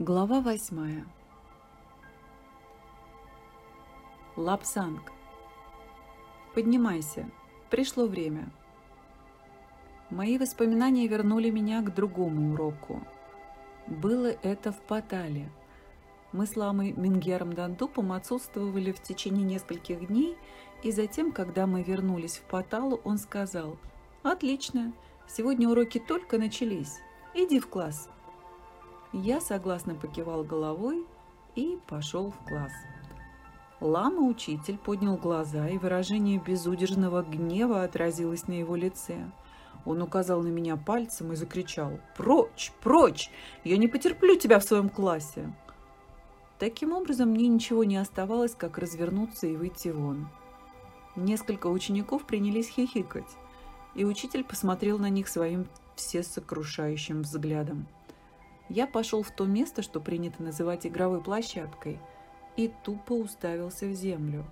Глава восьмая. Лапсанг. Поднимайся. Пришло время. Мои воспоминания вернули меня к другому уроку. Было это в Патале. Мы с Ламой Мингером Дандупом отсутствовали в течение нескольких дней, и затем, когда мы вернулись в Паталу, он сказал, «Отлично, сегодня уроки только начались. Иди в класс». Я согласно покивал головой и пошел в класс. Лама-учитель поднял глаза, и выражение безудержного гнева отразилось на его лице. Он указал на меня пальцем и закричал «Прочь! Прочь! Я не потерплю тебя в своем классе!» Таким образом, мне ничего не оставалось, как развернуться и выйти вон. Несколько учеников принялись хихикать, и учитель посмотрел на них своим всесокрушающим взглядом. Я пошел в то место, что принято называть игровой площадкой, и тупо уставился в землю.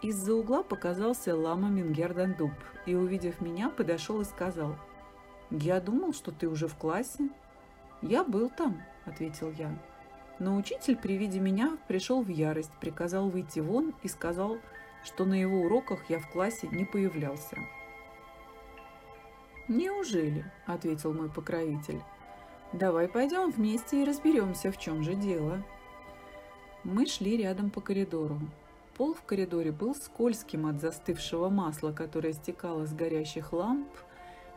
Из-за угла показался лама Мингердандуб и, увидев меня, подошел и сказал, «Я думал, что ты уже в классе». «Я был там», — ответил я. Но учитель при виде меня пришел в ярость, приказал выйти вон и сказал, что на его уроках я в классе не появлялся. «Неужели?» – ответил мой покровитель. Давай пойдем вместе и разберемся, в чем же дело. Мы шли рядом по коридору. Пол в коридоре был скользким от застывшего масла, которое стекало с горящих ламп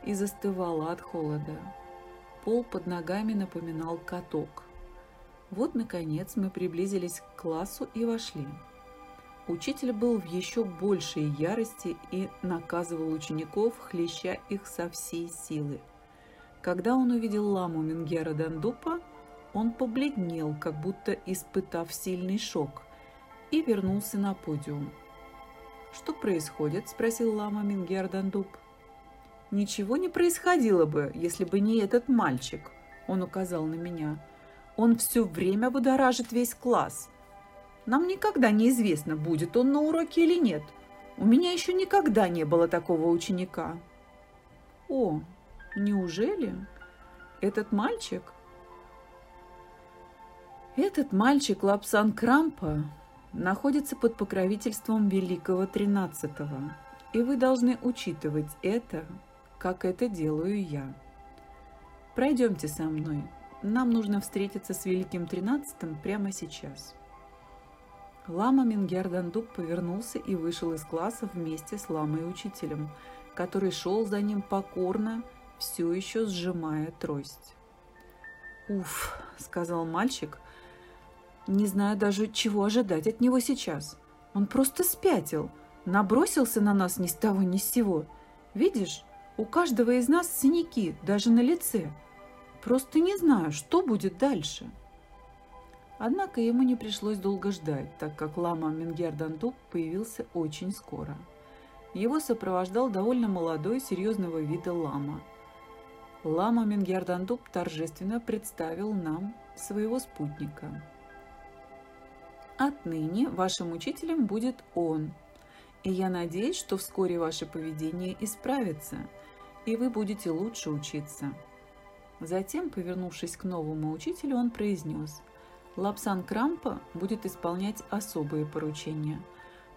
и застывало от холода. Пол под ногами напоминал каток. Вот, наконец, мы приблизились к классу и вошли. Учитель был в еще большей ярости и наказывал учеников, хлеща их со всей силы. Когда он увидел ламу Мингера Дандупа, он побледнел, как будто испытав сильный шок, и вернулся на подиум. «Что происходит?» – спросил лама Мингер Дандуп. «Ничего не происходило бы, если бы не этот мальчик», – он указал на меня. «Он все время будоражит весь класс. Нам никогда не известно, будет он на уроке или нет. У меня еще никогда не было такого ученика». «О, Неужели? Этот мальчик? Этот мальчик Лапсан Крампа находится под покровительством Великого Тринадцатого, и вы должны учитывать это, как это делаю я. Пройдемте со мной. Нам нужно встретиться с Великим Тринадцатым прямо сейчас. Лама Мингердандук повернулся и вышел из класса вместе с ламой-учителем, который шел за ним покорно, все еще сжимая трость. «Уф», — сказал мальчик, — «не знаю даже, чего ожидать от него сейчас. Он просто спятил, набросился на нас ни с того ни с сего. Видишь, у каждого из нас синяки, даже на лице. Просто не знаю, что будет дальше». Однако ему не пришлось долго ждать, так как лама Мингердандуб появился очень скоро. Его сопровождал довольно молодой, серьезного вида лама – Лама Мингердандуб торжественно представил нам своего спутника. Отныне вашим учителем будет он, и я надеюсь, что вскоре ваше поведение исправится, и вы будете лучше учиться. Затем, повернувшись к новому учителю, он произнес, Лапсан Крампа будет исполнять особые поручения,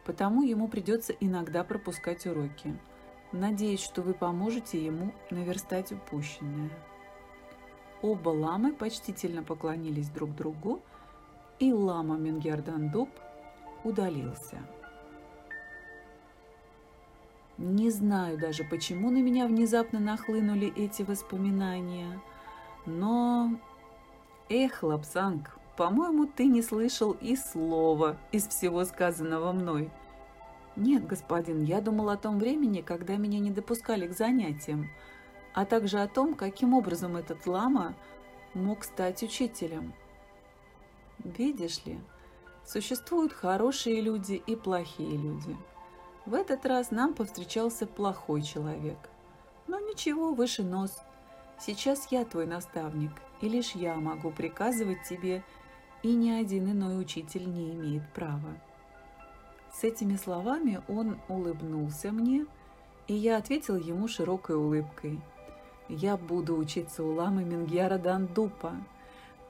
потому ему придется иногда пропускать уроки – Надеюсь, что вы поможете ему наверстать упущенное. Оба ламы почтительно поклонились друг другу, и лама Мингердандуб удалился. Не знаю даже, почему на меня внезапно нахлынули эти воспоминания, но... Эх, Лапсанг, по-моему, ты не слышал и слова из всего сказанного мной – «Нет, господин, я думал о том времени, когда меня не допускали к занятиям, а также о том, каким образом этот лама мог стать учителем. Видишь ли, существуют хорошие люди и плохие люди. В этот раз нам повстречался плохой человек. Но ничего, выше нос. Сейчас я твой наставник, и лишь я могу приказывать тебе, и ни один иной учитель не имеет права. С этими словами он улыбнулся мне, и я ответил ему широкой улыбкой. «Я буду учиться у ламы Мингьяра Дандупа.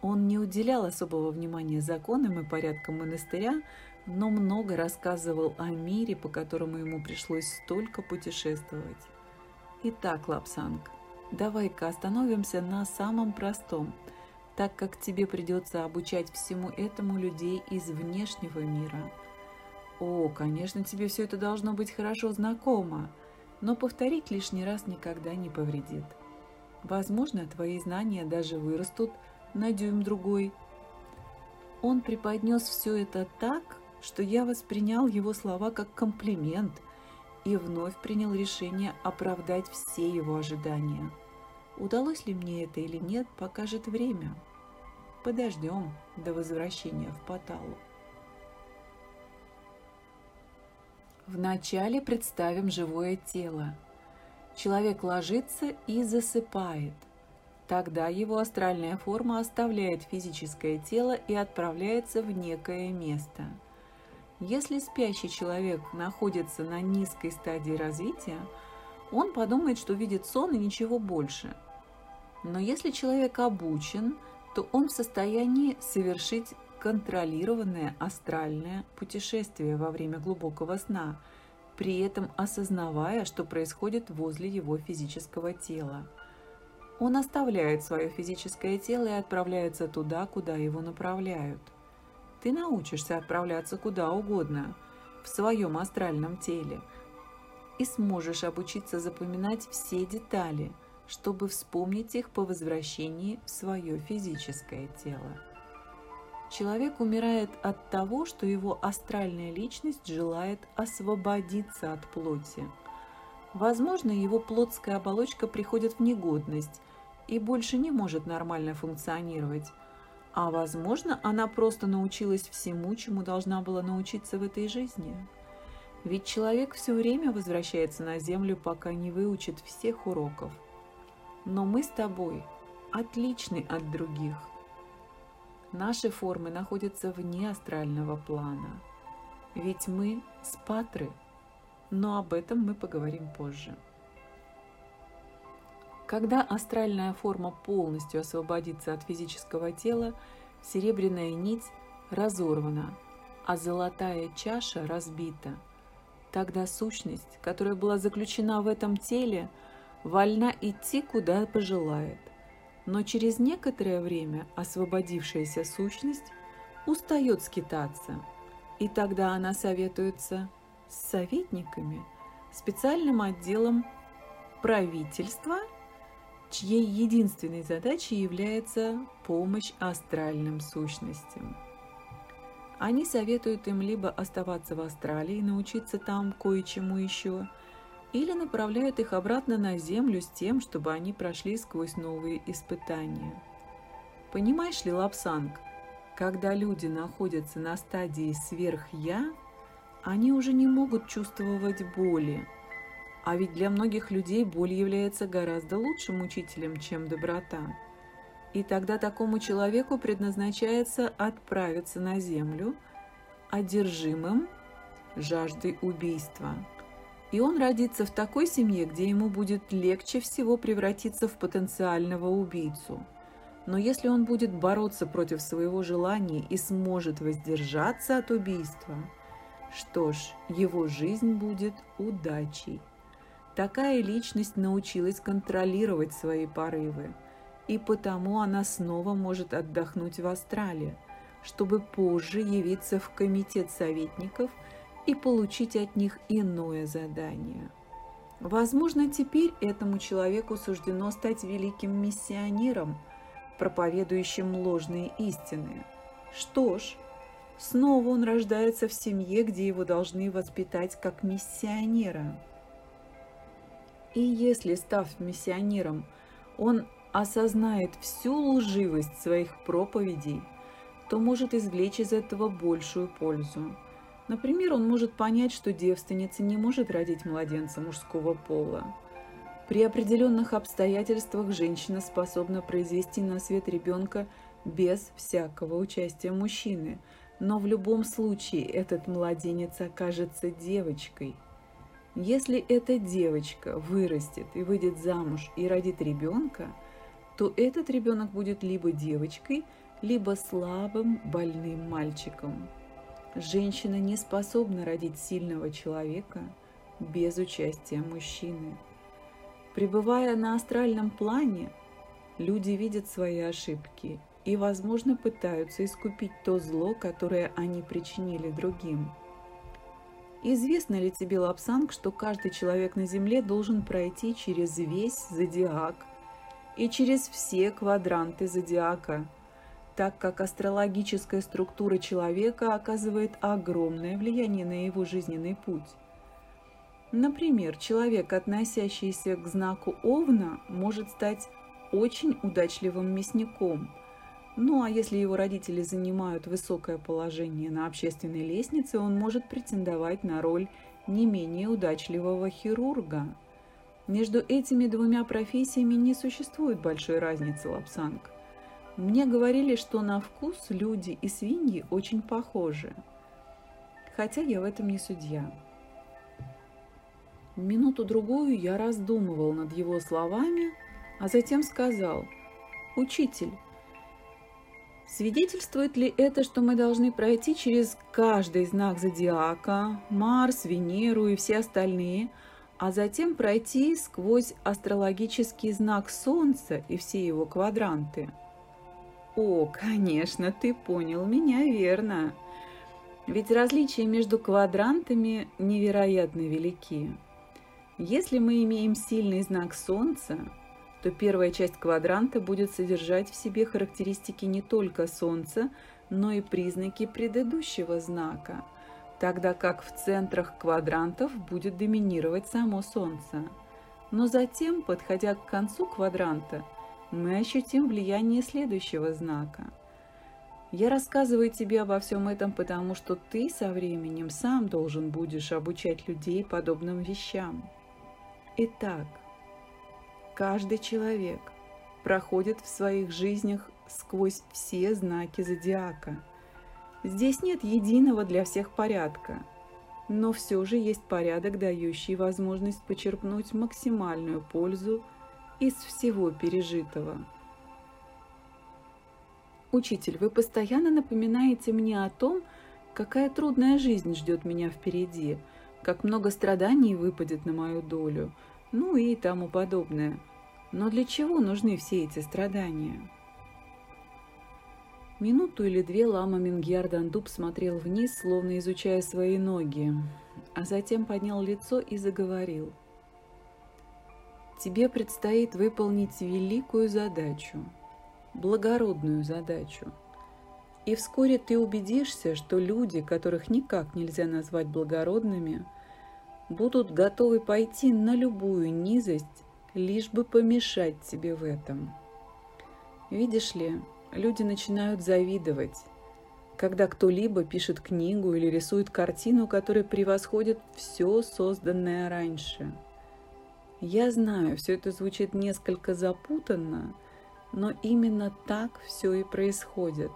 Он не уделял особого внимания законам и порядкам монастыря, но много рассказывал о мире, по которому ему пришлось столько путешествовать. Итак, Лапсанг, давай-ка остановимся на самом простом, так как тебе придется обучать всему этому людей из внешнего мира. О, конечно, тебе все это должно быть хорошо знакомо, но повторить лишний раз никогда не повредит. Возможно, твои знания даже вырастут на дюйм другой. Он преподнес все это так, что я воспринял его слова как комплимент и вновь принял решение оправдать все его ожидания. Удалось ли мне это или нет, покажет время. Подождем до возвращения в Паталу. Вначале представим живое тело. Человек ложится и засыпает. Тогда его астральная форма оставляет физическое тело и отправляется в некое место. Если спящий человек находится на низкой стадии развития, он подумает, что видит сон и ничего больше. Но если человек обучен, то он в состоянии совершить контролированное астральное путешествие во время глубокого сна, при этом осознавая, что происходит возле его физического тела. Он оставляет свое физическое тело и отправляется туда, куда его направляют. Ты научишься отправляться куда угодно в своем астральном теле и сможешь обучиться запоминать все детали, чтобы вспомнить их по возвращении в свое физическое тело. Человек умирает от того, что его астральная личность желает освободиться от плоти. Возможно, его плотская оболочка приходит в негодность, и больше не может нормально функционировать. А возможно, она просто научилась всему, чему должна была научиться в этой жизни. Ведь человек все время возвращается на Землю, пока не выучит всех уроков. Но мы с тобой отличны от других. Наши формы находятся вне астрального плана. Ведь мы спатры, но об этом мы поговорим позже. Когда астральная форма полностью освободится от физического тела, серебряная нить разорвана, а золотая чаша разбита. Тогда сущность, которая была заключена в этом теле, вольна идти, куда пожелает. Но через некоторое время освободившаяся сущность устает скитаться, и тогда она советуется с советниками, специальным отделом правительства – чьей единственной задачей является помощь астральным сущностям. Они советуют им либо оставаться в Австралии и научиться там кое-чему еще, или направляют их обратно на Землю с тем, чтобы они прошли сквозь новые испытания. Понимаешь ли, Лапсанг, когда люди находятся на стадии сверх-я, они уже не могут чувствовать боли, а ведь для многих людей боль является гораздо лучшим учителем, чем доброта. И тогда такому человеку предназначается отправиться на землю, одержимым жаждой убийства. И он родится в такой семье, где ему будет легче всего превратиться в потенциального убийцу. Но если он будет бороться против своего желания и сможет воздержаться от убийства, что ж, его жизнь будет удачей. Такая личность научилась контролировать свои порывы, и потому она снова может отдохнуть в Австралии, чтобы позже явиться в комитет советников и получить от них иное задание. Возможно, теперь этому человеку суждено стать великим миссионером, проповедующим ложные истины. Что ж, снова он рождается в семье, где его должны воспитать как миссионера – и если, став миссионером, он осознает всю лживость своих проповедей, то может извлечь из этого большую пользу. Например, он может понять, что девственница не может родить младенца мужского пола. При определенных обстоятельствах женщина способна произвести на свет ребенка без всякого участия мужчины, но в любом случае этот младенец окажется девочкой – если эта девочка вырастет и выйдет замуж и родит ребенка, то этот ребенок будет либо девочкой, либо слабым, больным мальчиком. Женщина не способна родить сильного человека без участия мужчины. Пребывая на астральном плане, люди видят свои ошибки и, возможно, пытаются искупить то зло, которое они причинили другим. Известно ли тебе, Лапсанг, что каждый человек на Земле должен пройти через весь зодиак и через все квадранты зодиака, так как астрологическая структура человека оказывает огромное влияние на его жизненный путь? Например, человек, относящийся к знаку Овна, может стать очень удачливым мясником. Ну а если его родители занимают высокое положение на общественной лестнице, он может претендовать на роль не менее удачливого хирурга. Между этими двумя профессиями не существует большой разницы, Лапсанг. Мне говорили, что на вкус люди и свиньи очень похожи. Хотя я в этом не судья. Минуту-другую я раздумывал над его словами, а затем сказал, «Учитель, свидетельствует ли это, что мы должны пройти через каждый знак зодиака, Марс, Венеру и все остальные, а затем пройти сквозь астрологический знак Солнца и все его квадранты?» «О, конечно, ты понял меня верно!» Ведь различия между квадрантами невероятно велики. Если мы имеем сильный знак Солнца, то первая часть квадранта будет содержать в себе характеристики не только Солнца, но и признаки предыдущего знака, тогда как в центрах квадрантов будет доминировать само Солнце. Но затем, подходя к концу квадранта, мы ощутим влияние следующего знака. Я рассказываю тебе обо всем этом, потому что ты со временем сам должен будешь обучать людей подобным вещам. Итак, каждый человек проходит в своих жизнях сквозь все знаки зодиака. Здесь нет единого для всех порядка, но все же есть порядок, дающий возможность почерпнуть максимальную пользу из всего пережитого. Учитель, вы постоянно напоминаете мне о том, какая трудная жизнь ждет меня впереди, как много страданий выпадет на мою долю – ну и тому подобное. Но для чего нужны все эти страдания? Минуту или две лама Мингьяр Дандуб смотрел вниз, словно изучая свои ноги, а затем поднял лицо и заговорил. «Тебе предстоит выполнить великую задачу, благородную задачу. И вскоре ты убедишься, что люди, которых никак нельзя назвать благородными – будут готовы пойти на любую низость, лишь бы помешать тебе в этом. Видишь ли, люди начинают завидовать, когда кто-либо пишет книгу или рисует картину, которая превосходит все созданное раньше. Я знаю, все это звучит несколько запутанно, но именно так все и происходит.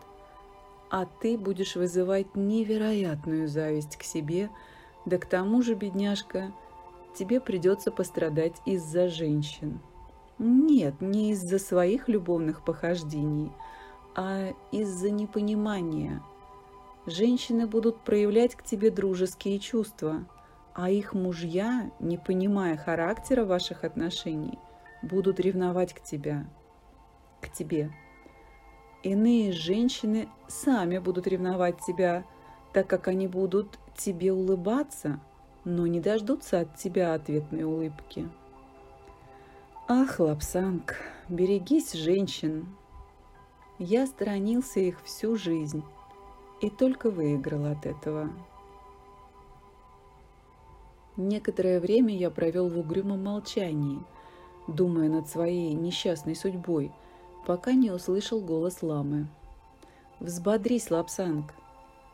А ты будешь вызывать невероятную зависть к себе – да к тому же, бедняжка, тебе придется пострадать из-за женщин. Нет, не из-за своих любовных похождений, а из-за непонимания. Женщины будут проявлять к тебе дружеские чувства, а их мужья, не понимая характера ваших отношений, будут ревновать к тебя, к тебе. Иные женщины сами будут ревновать тебя, так как они будут тебе улыбаться, но не дождутся от тебя ответной улыбки. Ах, Лапсанг, берегись женщин. Я сторонился их всю жизнь и только выиграл от этого. Некоторое время я провел в угрюмом молчании, думая над своей несчастной судьбой, пока не услышал голос ламы. «Взбодрись, Лапсанг,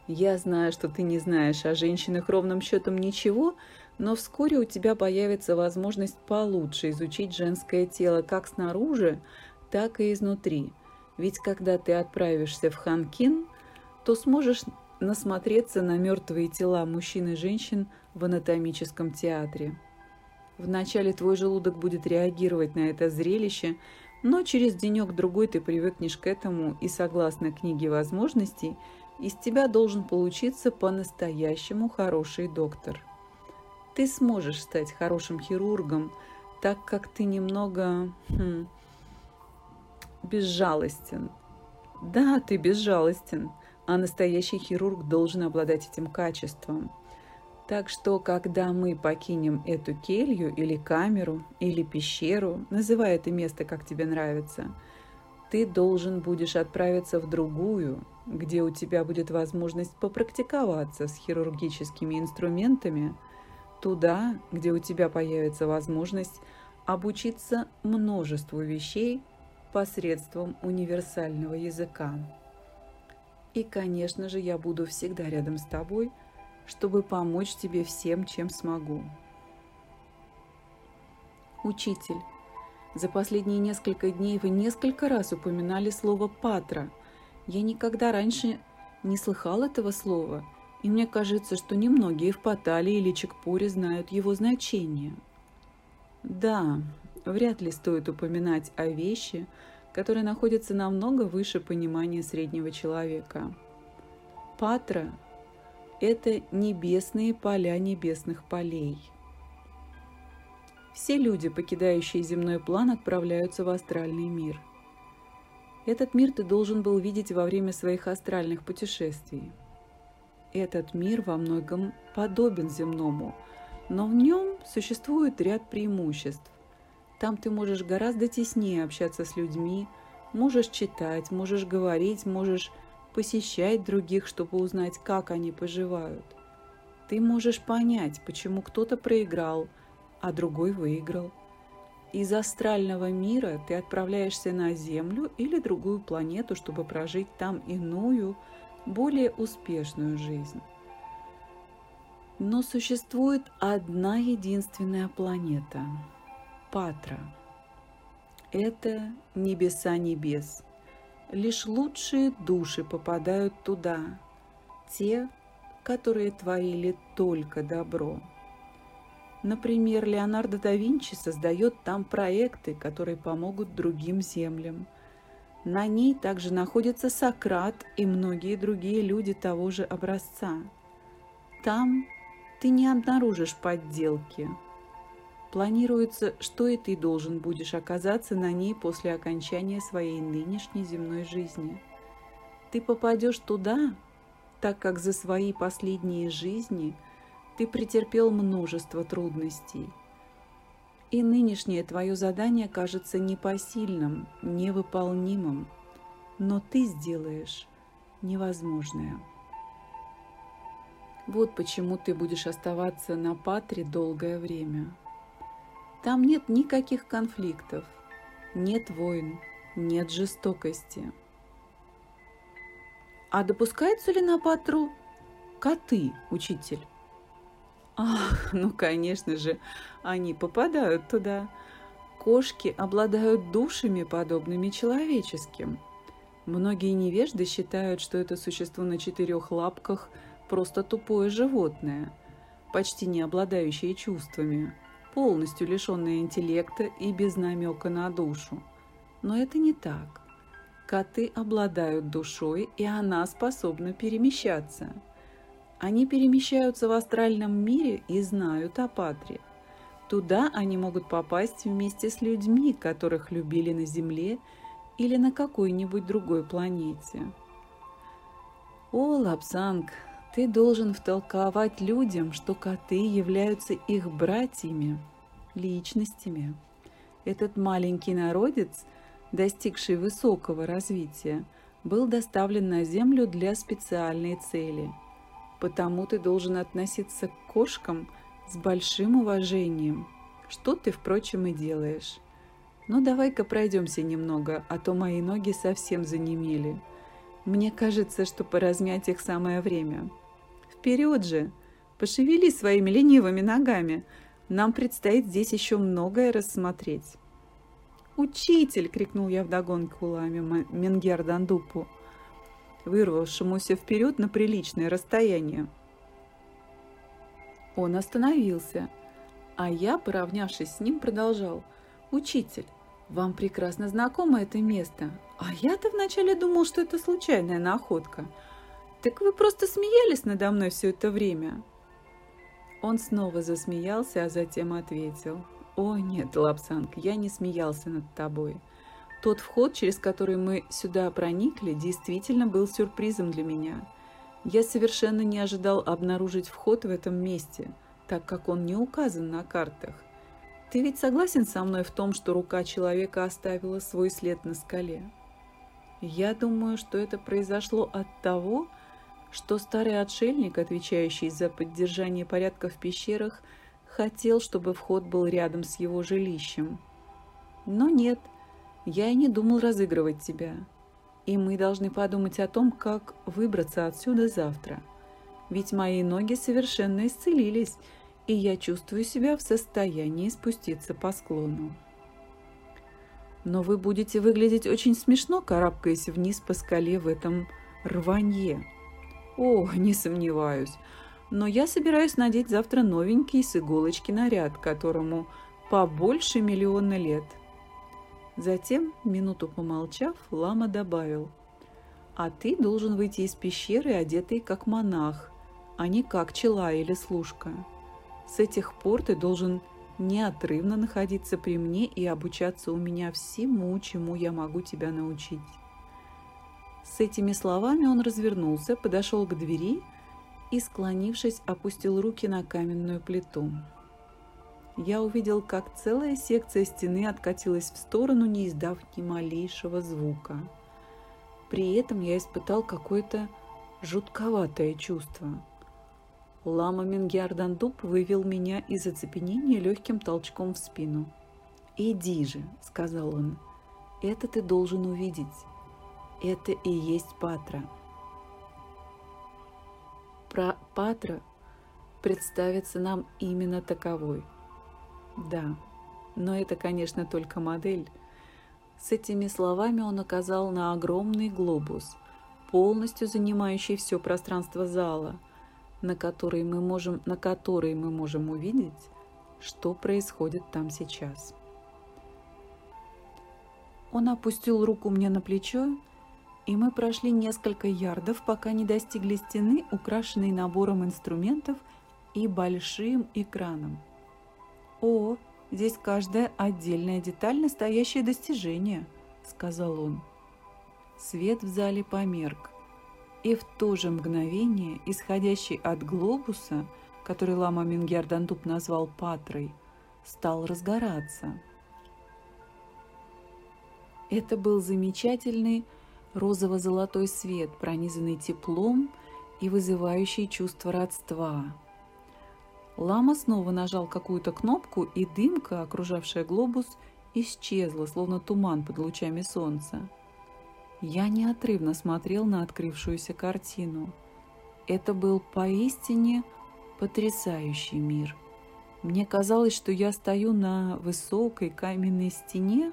я знаю, что ты не знаешь о женщинах ровным счетом ничего, но вскоре у тебя появится возможность получше изучить женское тело как снаружи, так и изнутри. Ведь когда ты отправишься в Ханкин, то сможешь насмотреться на мертвые тела мужчин и женщин в анатомическом театре. Вначале твой желудок будет реагировать на это зрелище, Но через денек-другой ты привыкнешь к этому, и согласно книге возможностей, из тебя должен получиться по-настоящему хороший доктор. Ты сможешь стать хорошим хирургом, так как ты немного хм, безжалостен. Да, ты безжалостен, а настоящий хирург должен обладать этим качеством. Так что, когда мы покинем эту келью или камеру, или пещеру, называй это место, как тебе нравится, ты должен будешь отправиться в другую, где у тебя будет возможность попрактиковаться с хирургическими инструментами, туда, где у тебя появится возможность обучиться множеству вещей посредством универсального языка. И, конечно же, я буду всегда рядом с тобой – чтобы помочь тебе всем, чем смогу. Учитель, за последние несколько дней вы несколько раз упоминали слово «патра». Я никогда раньше не слыхал этого слова, и мне кажется, что немногие в Патале или Чекпуре знают его значение. Да, вряд ли стоит упоминать о вещи, которые находятся намного выше понимания среднего человека. Патра это небесные поля небесных полей. Все люди, покидающие земной план, отправляются в астральный мир. Этот мир ты должен был видеть во время своих астральных путешествий. Этот мир во многом подобен земному, но в нем существует ряд преимуществ. Там ты можешь гораздо теснее общаться с людьми, можешь читать, можешь говорить, можешь посещать других, чтобы узнать, как они поживают. Ты можешь понять, почему кто-то проиграл, а другой выиграл. Из астрального мира ты отправляешься на Землю или другую планету, чтобы прожить там иную, более успешную жизнь. Но существует одна единственная планета – Патра. Это небеса небес – лишь лучшие души попадают туда, те, которые творили только добро. Например, Леонардо да Винчи создает там проекты, которые помогут другим землям. На ней также находится Сократ и многие другие люди того же образца. Там ты не обнаружишь подделки – Планируется, что и ты должен будешь оказаться на ней после окончания своей нынешней земной жизни. Ты попадешь туда, так как за свои последние жизни ты претерпел множество трудностей. И нынешнее твое задание кажется непосильным, невыполнимым, но ты сделаешь невозможное. Вот почему ты будешь оставаться на Патре долгое время – там нет никаких конфликтов, нет войн, нет жестокости. А допускаются ли на патру коты, учитель? Ах, ну, конечно же, они попадают туда. Кошки обладают душами, подобными человеческим. Многие невежды считают, что это существо на четырех лапках просто тупое животное, почти не обладающее чувствами полностью лишенная интеллекта и без намека на душу. Но это не так. Коты обладают душой, и она способна перемещаться. Они перемещаются в астральном мире и знают о Патре. Туда они могут попасть вместе с людьми, которых любили на Земле или на какой-нибудь другой планете. О, Лапсанг, ты должен втолковать людям, что коты являются их братьями, личностями. Этот маленький народец, достигший высокого развития, был доставлен на Землю для специальной цели. Потому ты должен относиться к кошкам с большим уважением, что ты, впрочем, и делаешь. Но давай-ка пройдемся немного, а то мои ноги совсем занемели. Мне кажется, что поразмять их самое время. Вперед же! Пошевели своими ленивыми ногами. Нам предстоит здесь еще многое рассмотреть. «Учитель!» — крикнул я вдогонку ламе Менгер Дандупу, вырвавшемуся вперед на приличное расстояние. Он остановился, а я, поравнявшись с ним, продолжал. «Учитель, Вам прекрасно знакомо это место. А я-то вначале думал, что это случайная находка. Так вы просто смеялись надо мной все это время. Он снова засмеялся, а затем ответил. «О, нет, Лапсанг, я не смеялся над тобой. Тот вход, через который мы сюда проникли, действительно был сюрпризом для меня. Я совершенно не ожидал обнаружить вход в этом месте, так как он не указан на картах. Ты ведь согласен со мной в том, что рука человека оставила свой след на скале? Я думаю, что это произошло от того, что старый отшельник, отвечающий за поддержание порядка в пещерах, хотел, чтобы вход был рядом с его жилищем. Но нет – я и не думал разыгрывать тебя. И мы должны подумать о том, как выбраться отсюда завтра. Ведь мои ноги совершенно исцелились, и я чувствую себя в состоянии спуститься по склону. Но вы будете выглядеть очень смешно, карабкаясь вниз по скале в этом рванье. О, не сомневаюсь. Но я собираюсь надеть завтра новенький с иголочки наряд, которому побольше миллиона лет – Затем, минуту помолчав, лама добавил, «А ты должен выйти из пещеры, одетый как монах, а не как чела или служка. С этих пор ты должен неотрывно находиться при мне и обучаться у меня всему, чему я могу тебя научить». С этими словами он развернулся, подошел к двери и, склонившись, опустил руки на каменную плиту я увидел, как целая секция стены откатилась в сторону, не издав ни малейшего звука. При этом я испытал какое-то жутковатое чувство. Лама Мингиардандуб вывел меня из оцепенения легким толчком в спину. «Иди же», — сказал он, — «это ты должен увидеть. Это и есть Патра». Про Патра представится нам именно таковой — да, но это, конечно, только модель. С этими словами он указал на огромный глобус, полностью занимающий все пространство зала, на который мы можем, на который мы можем увидеть, что происходит там сейчас. Он опустил руку мне на плечо, и мы прошли несколько ярдов, пока не достигли стены, украшенной набором инструментов и большим экраном. «О, здесь каждая отдельная деталь – настоящее достижение», – сказал он. Свет в зале померк, и в то же мгновение, исходящий от глобуса, который лама Мингердантуп назвал Патрой, стал разгораться. Это был замечательный розово-золотой свет, пронизанный теплом и вызывающий чувство родства. Лама снова нажал какую-то кнопку, и дымка, окружавшая глобус, исчезла, словно туман под лучами солнца. Я неотрывно смотрел на открывшуюся картину. Это был поистине потрясающий мир. Мне казалось, что я стою на высокой каменной стене,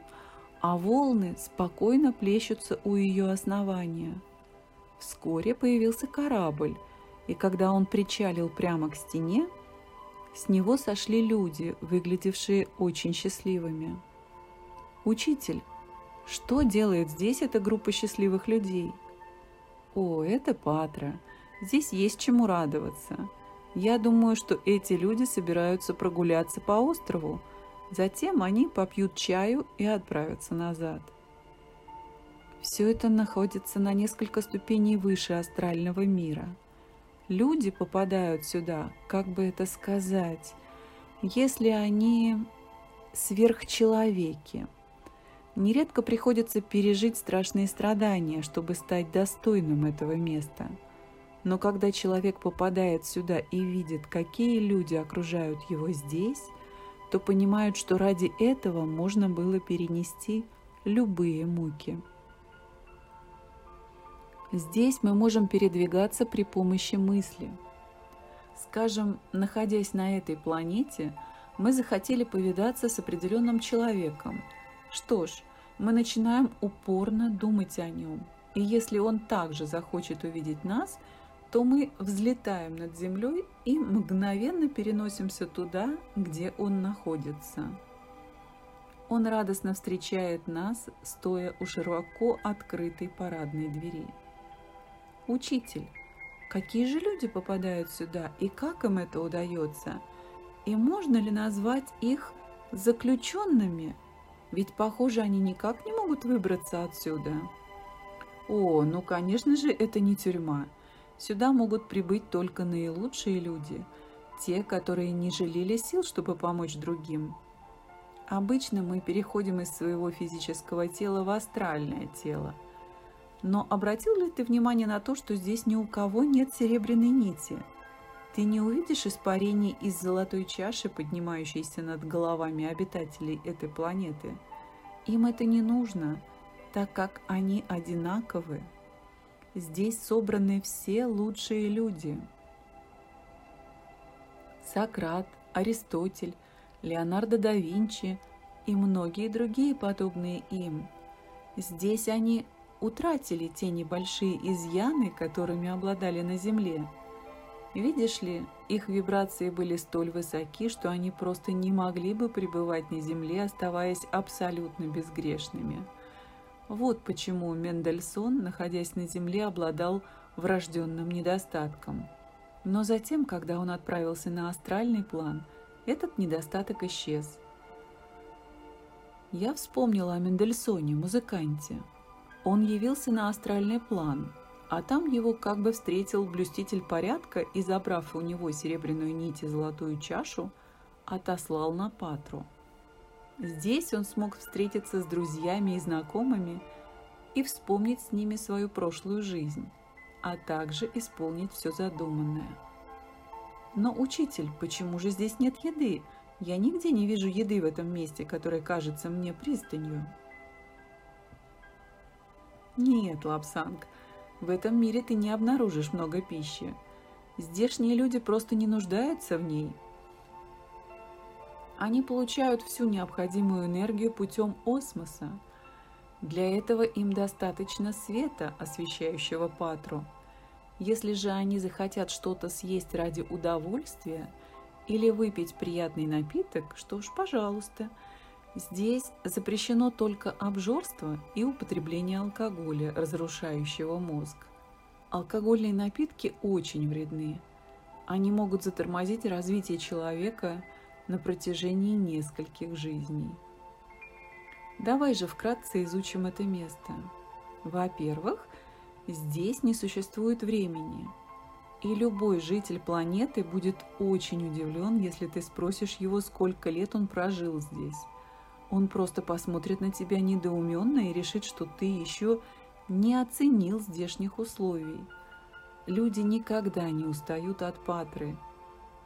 а волны спокойно плещутся у ее основания. Вскоре появился корабль, и когда он причалил прямо к стене, с него сошли люди, выглядевшие очень счастливыми. «Учитель, что делает здесь эта группа счастливых людей?» «О, это Патра. Здесь есть чему радоваться. Я думаю, что эти люди собираются прогуляться по острову. Затем они попьют чаю и отправятся назад. Все это находится на несколько ступеней выше астрального мира – люди попадают сюда, как бы это сказать, если они сверхчеловеки. Нередко приходится пережить страшные страдания, чтобы стать достойным этого места. Но когда человек попадает сюда и видит, какие люди окружают его здесь, то понимают, что ради этого можно было перенести любые муки. Здесь мы можем передвигаться при помощи мысли. Скажем, находясь на этой планете, мы захотели повидаться с определенным человеком. Что ж, мы начинаем упорно думать о нем. И если он также захочет увидеть нас, то мы взлетаем над землей и мгновенно переносимся туда, где он находится. Он радостно встречает нас, стоя у широко открытой парадной двери. Учитель, какие же люди попадают сюда и как им это удается? И можно ли назвать их заключенными? Ведь, похоже, они никак не могут выбраться отсюда. О, ну, конечно же, это не тюрьма. Сюда могут прибыть только наилучшие люди, те, которые не жалели сил, чтобы помочь другим. Обычно мы переходим из своего физического тела в астральное тело. Но обратил ли ты внимание на то, что здесь ни у кого нет серебряной нити? Ты не увидишь испарений из золотой чаши, поднимающейся над головами обитателей этой планеты. Им это не нужно, так как они одинаковы. Здесь собраны все лучшие люди. Сократ, Аристотель, Леонардо да Винчи и многие другие подобные им. Здесь они утратили те небольшие изъяны, которыми обладали на Земле. Видишь ли, их вибрации были столь высоки, что они просто не могли бы пребывать на Земле, оставаясь абсолютно безгрешными. Вот почему Мендельсон, находясь на Земле, обладал врожденным недостатком. Но затем, когда он отправился на астральный план – этот недостаток исчез. Я вспомнила о Мендельсоне, музыканте. Он явился на астральный план, а там его как бы встретил блюститель порядка и, забрав у него серебряную нить и золотую чашу, отослал на Патру. Здесь он смог встретиться с друзьями и знакомыми и вспомнить с ними свою прошлую жизнь, а также исполнить все задуманное – но, учитель, почему же здесь нет еды? Я нигде не вижу еды в этом месте, которое кажется мне пристанью. Нет, Лапсанг, в этом мире ты не обнаружишь много пищи. Здешние люди просто не нуждаются в ней. Они получают всю необходимую энергию путем осмоса. Для этого им достаточно света, освещающего патру – если же они захотят что-то съесть ради удовольствия или выпить приятный напиток, что ж, пожалуйста. Здесь запрещено только обжорство и употребление алкоголя, разрушающего мозг. Алкогольные напитки очень вредны. Они могут затормозить развитие человека на протяжении нескольких жизней. Давай же вкратце изучим это место. Во-первых, Здесь не существует времени. И любой житель планеты будет очень удивлен, если ты спросишь его, сколько лет он прожил здесь. Он просто посмотрит на тебя недоуменно и решит, что ты еще не оценил здешних условий. Люди никогда не устают от Патры.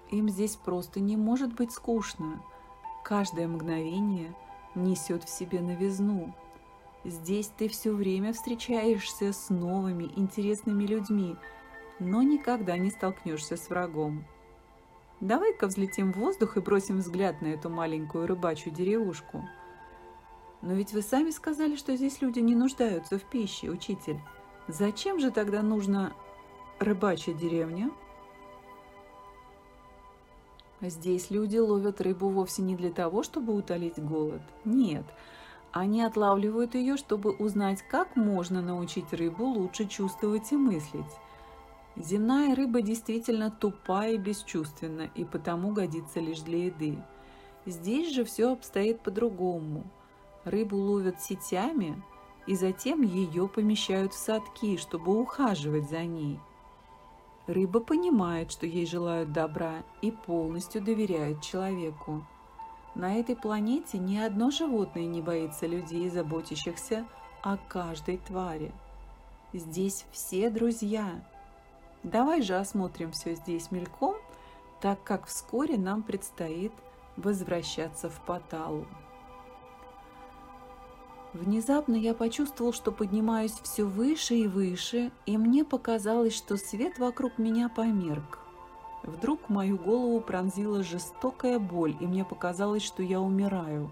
Им здесь просто не может быть скучно. Каждое мгновение несет в себе новизну. Здесь ты все время встречаешься с новыми, интересными людьми, но никогда не столкнешься с врагом. Давай-ка взлетим в воздух и бросим взгляд на эту маленькую рыбачью деревушку. Но ведь вы сами сказали, что здесь люди не нуждаются в пище, учитель. Зачем же тогда нужна рыбачья деревня? Здесь люди ловят рыбу вовсе не для того, чтобы утолить голод. Нет, они отлавливают ее, чтобы узнать, как можно научить рыбу лучше чувствовать и мыслить. Земная рыба действительно тупая и бесчувственна, и потому годится лишь для еды. Здесь же все обстоит по-другому. Рыбу ловят сетями, и затем ее помещают в садки, чтобы ухаживать за ней. Рыба понимает, что ей желают добра, и полностью доверяет человеку. На этой планете ни одно животное не боится людей, заботящихся о каждой твари. Здесь все друзья. Давай же осмотрим все здесь мельком, так как вскоре нам предстоит возвращаться в Паталу. Внезапно я почувствовал, что поднимаюсь все выше и выше, и мне показалось, что свет вокруг меня померк. Вдруг мою голову пронзила жестокая боль, и мне показалось, что я умираю.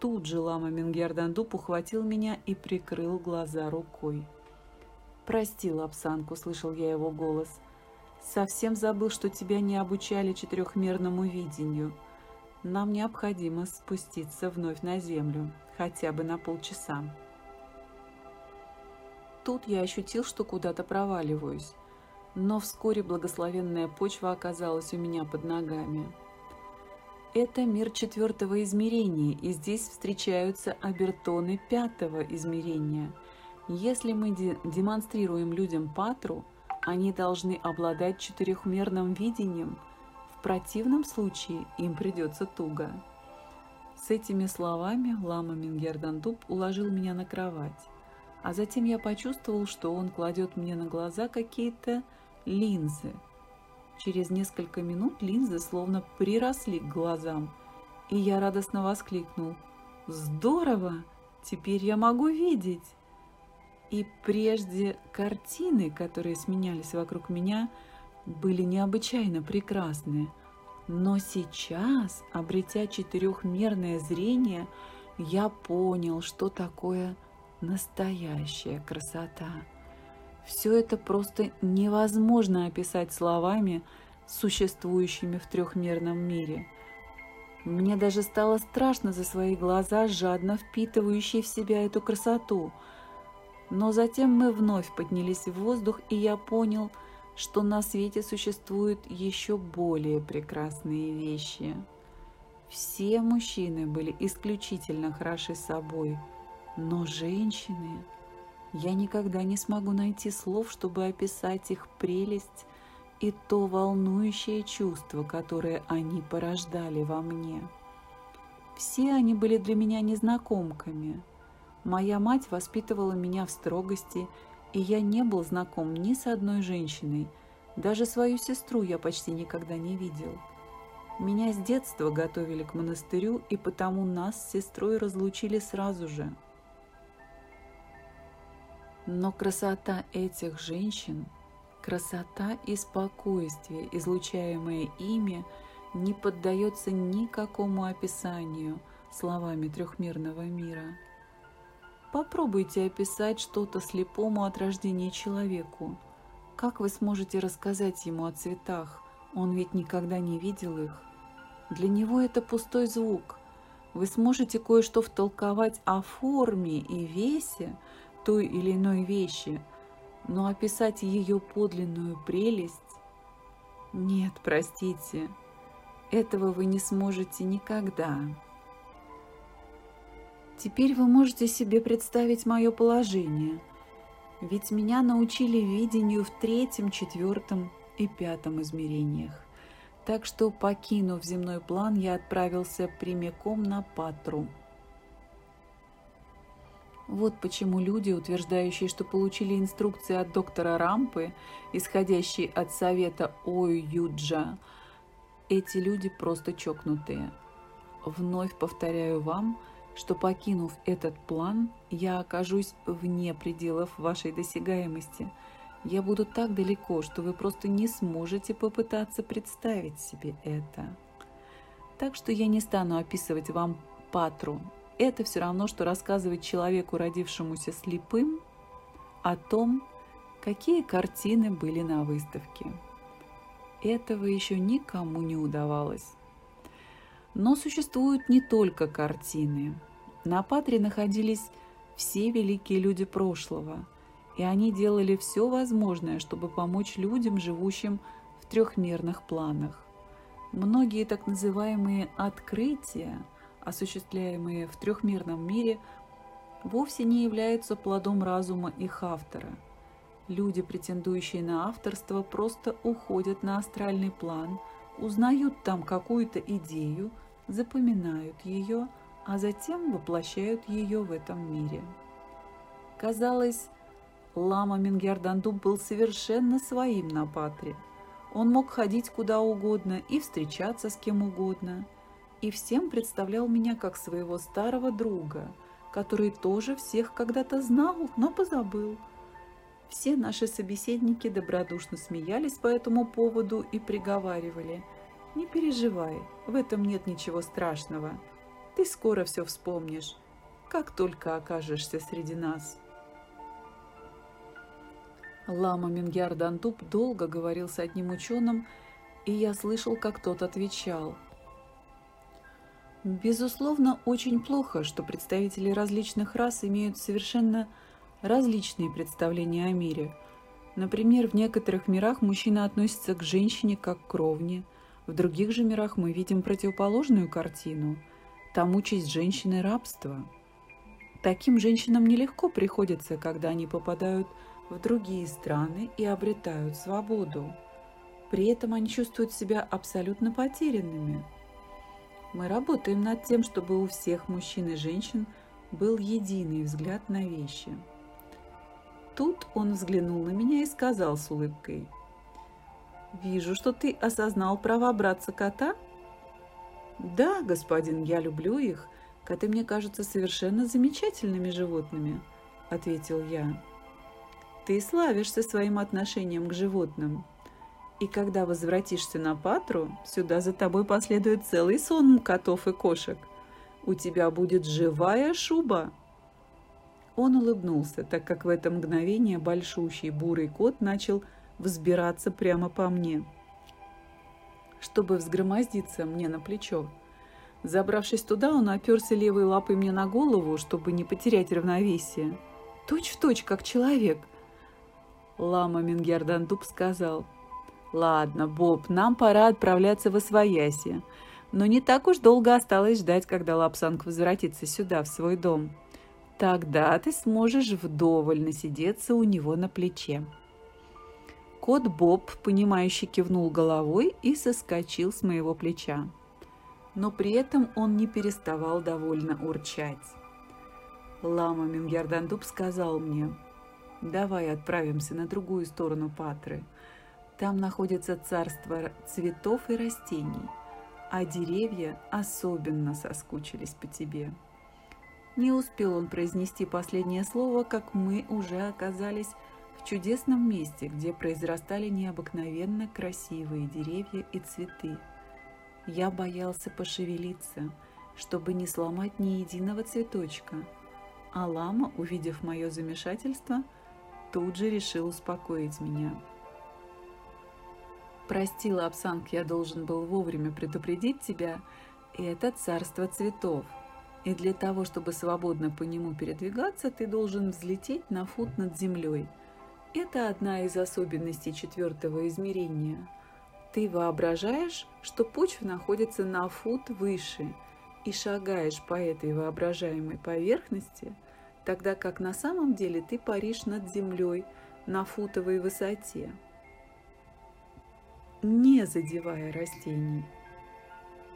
Тут же лама Мингердандуп ухватил меня и прикрыл глаза рукой. «Прости, Лапсанг», — услышал я его голос. «Совсем забыл, что тебя не обучали четырехмерному видению. Нам необходимо спуститься вновь на землю, хотя бы на полчаса. Тут я ощутил, что куда-то проваливаюсь, но вскоре благословенная почва оказалась у меня под ногами. Это мир четвертого измерения, и здесь встречаются обертоны пятого измерения. Если мы де демонстрируем людям патру, они должны обладать четырехмерным видением – противном случае им придется туго. С этими словами лама Мингердандуб уложил меня на кровать, а затем я почувствовал, что он кладет мне на глаза какие-то линзы. Через несколько минут линзы словно приросли к глазам, и я радостно воскликнул «Здорово! Теперь я могу видеть!» И прежде картины, которые сменялись вокруг меня, были необычайно прекрасны. Но сейчас, обретя четырехмерное зрение, я понял, что такое настоящая красота. Все это просто невозможно описать словами, существующими в трехмерном мире. Мне даже стало страшно за свои глаза, жадно впитывающие в себя эту красоту. Но затем мы вновь поднялись в воздух, и я понял – что на свете существуют еще более прекрасные вещи. Все мужчины были исключительно хороши собой, но женщины... Я никогда не смогу найти слов, чтобы описать их прелесть и то волнующее чувство, которое они порождали во мне. Все они были для меня незнакомками. Моя мать воспитывала меня в строгости и я не был знаком ни с одной женщиной. Даже свою сестру я почти никогда не видел. Меня с детства готовили к монастырю, и потому нас с сестрой разлучили сразу же. Но красота этих женщин, красота и спокойствие, излучаемое ими, не поддается никакому описанию словами трехмерного мира. Попробуйте описать что-то слепому от рождения человеку. Как вы сможете рассказать ему о цветах? Он ведь никогда не видел их. Для него это пустой звук. Вы сможете кое-что втолковать о форме и весе той или иной вещи, но описать ее подлинную прелесть? Нет, простите, этого вы не сможете никогда. Теперь вы можете себе представить мое положение, ведь меня научили видению в третьем, четвертом и пятом измерениях. Так что, покинув земной план, я отправился прямиком на Патру. Вот почему люди, утверждающие, что получили инструкции от доктора Рампы, исходящие от совета Ой-Юджа, эти люди просто чокнутые. Вновь повторяю вам – что, покинув этот план, я окажусь вне пределов вашей досягаемости. Я буду так далеко, что вы просто не сможете попытаться представить себе это. Так что я не стану описывать вам патру. Это все равно, что рассказывать человеку, родившемуся слепым, о том, какие картины были на выставке. Этого еще никому не удавалось. Но существуют не только картины. На Патре находились все великие люди прошлого, и они делали все возможное, чтобы помочь людям, живущим в трехмерных планах. Многие так называемые открытия, осуществляемые в трехмерном мире, вовсе не являются плодом разума их автора. Люди, претендующие на авторство, просто уходят на астральный план, узнают там какую-то идею – запоминают ее, а затем воплощают ее в этом мире. Казалось, лама Мингерданду был совершенно своим на Патре. Он мог ходить куда угодно и встречаться с кем угодно, и всем представлял меня как своего старого друга, который тоже всех когда-то знал, но позабыл. Все наши собеседники добродушно смеялись по этому поводу и приговаривали – не переживай, в этом нет ничего страшного. Ты скоро все вспомнишь, как только окажешься среди нас. Лама Мингяр Дантуп долго говорил с одним ученым, и я слышал, как тот отвечал. Безусловно, очень плохо, что представители различных рас имеют совершенно различные представления о мире. Например, в некоторых мирах мужчина относится к женщине как к ровне, в других же мирах мы видим противоположную картину. Там участь женщины – рабство. Таким женщинам нелегко приходится, когда они попадают в другие страны и обретают свободу. При этом они чувствуют себя абсолютно потерянными – мы работаем над тем, чтобы у всех мужчин и женщин был единый взгляд на вещи. Тут он взглянул на меня и сказал с улыбкой. «Вижу, что ты осознал права братца кота?» «Да, господин, я люблю их. Коты мне кажутся совершенно замечательными животными», — ответил я. «Ты славишься своим отношением к животным», и когда возвратишься на Патру, сюда за тобой последует целый сон котов и кошек. У тебя будет живая шуба. Он улыбнулся, так как в это мгновение большущий бурый кот начал взбираться прямо по мне, чтобы взгромоздиться мне на плечо. Забравшись туда, он оперся левой лапой мне на голову, чтобы не потерять равновесие. Точь в точь, как человек. Лама Мингердандуб сказал – Ладно, Боб, нам пора отправляться в Освояси. Но не так уж долго осталось ждать, когда Лапсанг возвратится сюда, в свой дом. Тогда ты сможешь вдоволь насидеться у него на плече. Кот Боб, понимающе кивнул головой и соскочил с моего плеча. Но при этом он не переставал довольно урчать. Лама Мингердандуб сказал мне, «Давай отправимся на другую сторону Патры. Там находится царство цветов и растений, а деревья особенно соскучились по тебе. Не успел он произнести последнее слово, как мы уже оказались чудесном месте, где произрастали необыкновенно красивые деревья и цветы. Я боялся пошевелиться, чтобы не сломать ни единого цветочка, а лама, увидев мое замешательство, тут же решил успокоить меня. Прости, Лапсанг, я должен был вовремя предупредить тебя. Это царство цветов. И для того, чтобы свободно по нему передвигаться, ты должен взлететь на фут над землей. Это одна из особенностей четвертого измерения. Ты воображаешь, что почва находится на фут выше и шагаешь по этой воображаемой поверхности, тогда как на самом деле ты паришь над землей на футовой высоте не задевая растений.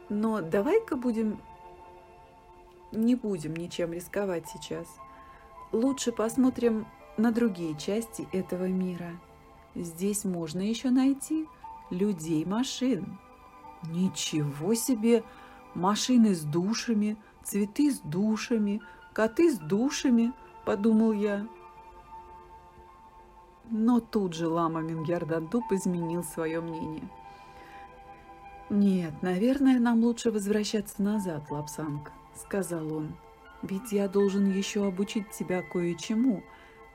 Но давай-ка будем... Не будем ничем рисковать сейчас. Лучше посмотрим на другие части этого мира. Здесь можно еще найти людей-машин. Ничего себе! Машины с душами, цветы с душами, коты с душами, подумал я. Но тут же лама Мингердандуб изменил свое мнение. «Нет, наверное, нам лучше возвращаться назад, Лапсанг», — сказал он. «Ведь я должен еще обучить тебя кое-чему,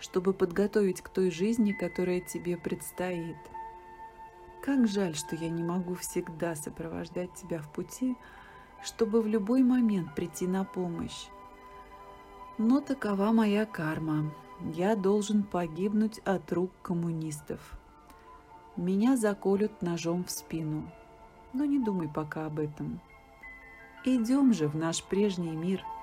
чтобы подготовить к той жизни, которая тебе предстоит. Как жаль, что я не могу всегда сопровождать тебя в пути, чтобы в любой момент прийти на помощь. Но такова моя карма я должен погибнуть от рук коммунистов. Меня заколют ножом в спину. Но не думай пока об этом. Идем же в наш прежний мир –